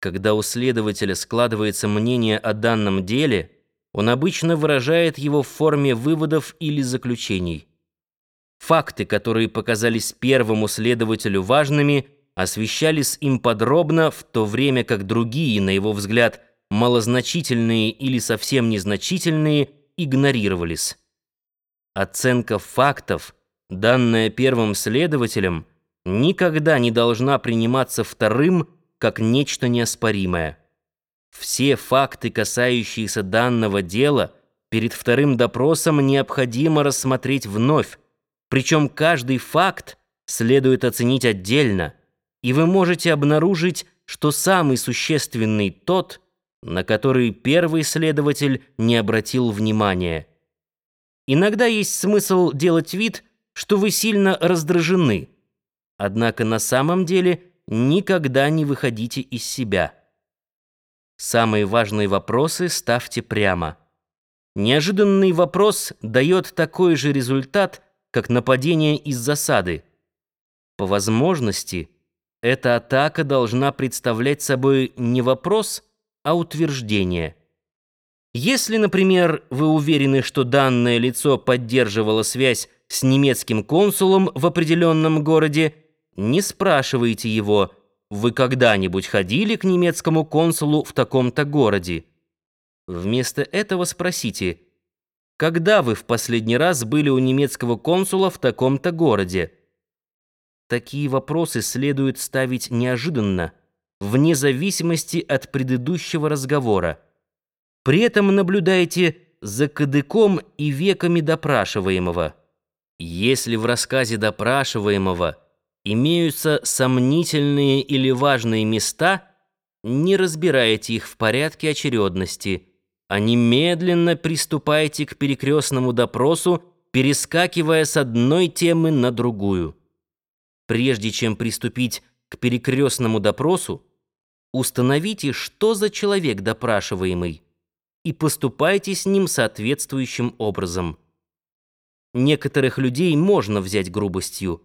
Когда у следователя складывается мнение о данном деле, он обычно выражает его в форме выводов или заключений. Факты, которые показались первому следователю важными, освещались им подробно, в то время как другие, на его взгляд, малозначительные или совсем незначительные, игнорировались. Оценка фактов, данная первым следователем, никогда не должна приниматься вторым, как нечто неоспоримое. Все факты, касающиеся данного дела, перед вторым допросом необходимо рассмотреть вновь, причем каждый факт следует оценить отдельно, и вы можете обнаружить, что самый существенный тот, на который первый следователь не обратил внимания. Иногда есть смысл делать вид, что вы сильно раздражены, однако на самом деле – никогда не выходите из себя. Самые важные вопросы ставьте прямо. Неожиданный вопрос дает такой же результат, как нападение из засады. По возможности, эта атака должна представлять собой не вопрос, а утверждение. Если, например, вы уверены, что данное лицо поддерживало связь с немецким консулом в определенном городе, не спрашивайте его, вы когда-нибудь ходили к немецкому консулу в таком-то городе? Вместо этого спросите, когда вы в последний раз были у немецкого консула в таком-то городе? Такие вопросы следует ставить неожиданно, вне зависимости от предыдущего разговора. При этом наблюдайте за кадыком и веками допрашиваемого. Если в рассказе допрашиваемого – имеются сомнительные или важные места, не разбирайте их в порядке очередности, а немедленно приступайте к перекрестному допросу, перескакивая с одной темы на другую. Прежде чем приступить к перекрестному допросу, установите, что за человек допрашиваемый, и поступайте с ним соответствующим образом. Некоторых людей можно взять грубостью,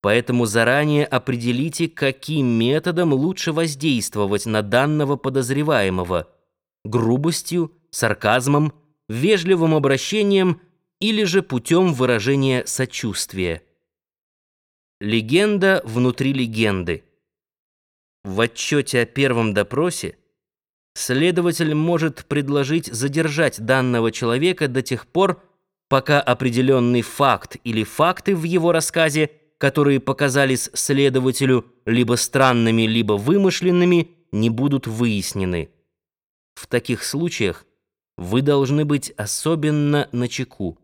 Поэтому заранее определите, каким методом лучше воздействовать на данного подозреваемого – грубостью, сарказмом, вежливым обращением или же путем выражения сочувствия. Легенда внутри легенды. В отчете о первом допросе следователь может предложить задержать данного человека до тех пор, пока определенный факт или факты в его рассказе – которые показались следователю либо странными, либо вымышленными, не будут выяснены. В таких случаях вы должны быть особенно начеку.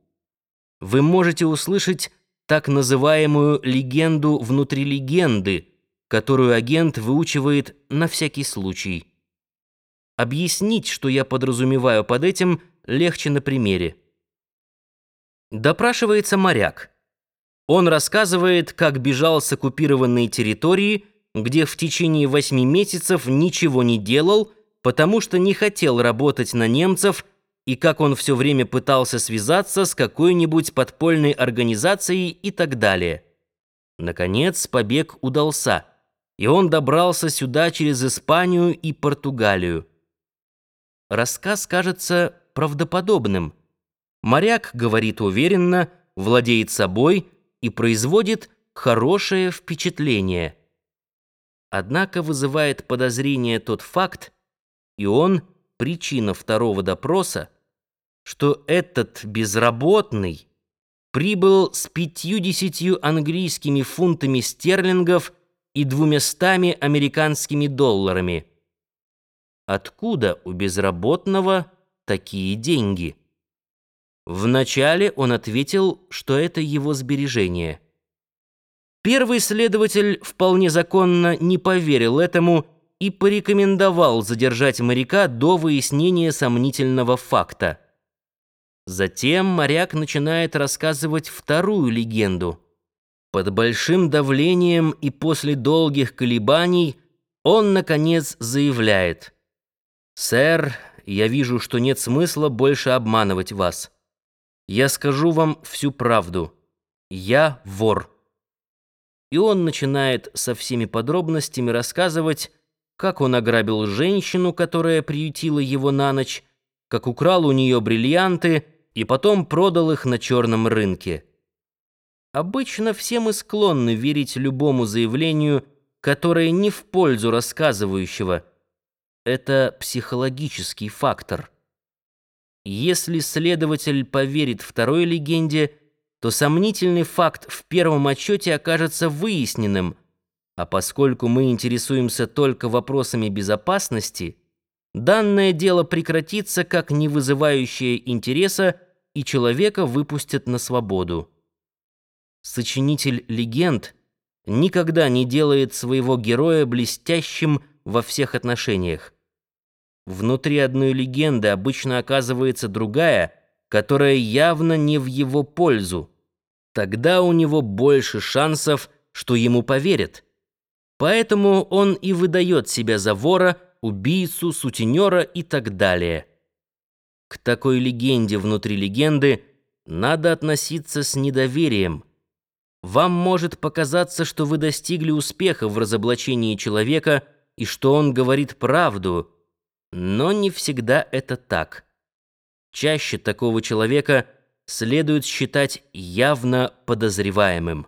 Вы можете услышать так называемую легенду внутри легенды, которую агент выучивает на всякий случай. Объяснить, что я подразумеваю под этим, легче на примере. Допрашивается моряк. Он рассказывает, как бежал с оккупированной территории, где в течение восьми месяцев ничего не делал, потому что не хотел работать на немцев, и как он все время пытался связаться с какой-нибудь подпольной организацией и так далее. Наконец, побег удался, и он добрался сюда через Испанию и Португалию. Рассказ кажется правдоподобным. Моряк говорит уверенно, владеет собой – и производит хорошее впечатление. Однако вызывает подозрение тот факт, и он причина второго допроса, что этот безработный прибыл с пятьюдесятью английскими фунтами стерлингов и двумястами американскими долларами. Откуда у безработного такие деньги? Вначале он ответил, что это его сбережение. Первый следователь вполне законно не поверил этому и порекомендовал задержать моряка до выяснения сомнительного факта. Затем моряк начинает рассказывать вторую легенду. Под большим давлением и после долгих колебаний он, наконец, заявляет «Сэр, я вижу, что нет смысла больше обманывать вас». Я скажу вам всю правду. Я вор. И он начинает со всеми подробностями рассказывать, как он ограбил женщину, которая приютила его на ночь, как украл у нее бриллианты и потом продал их на черном рынке. Обычно все мы склонны верить любому заявлению, которое не в пользу рассказывающего. Это психологический фактор. Если следователь поверит второй легенде, то сомнительный факт в первом отчете окажется выясненным, а поскольку мы интересуемся только вопросами безопасности, данное дело прекратится как не вызывающее интереса, и человека выпустят на свободу. Сочинитель легенд никогда не делает своего героя блестящим во всех отношениях. Внутри одной легенды обычно оказывается другая, которая явно не в его пользу. Тогда у него больше шансов, что ему поверят. Поэтому он и выдает себя за вора, убийцу, сутенера и так далее. К такой легенде внутри легенды надо относиться с недоверием. Вам может показаться, что вы достигли успеха в разоблачении человека и что он говорит правду – но не всегда это так. Чаще такого человека следует считать явно подозреваемым.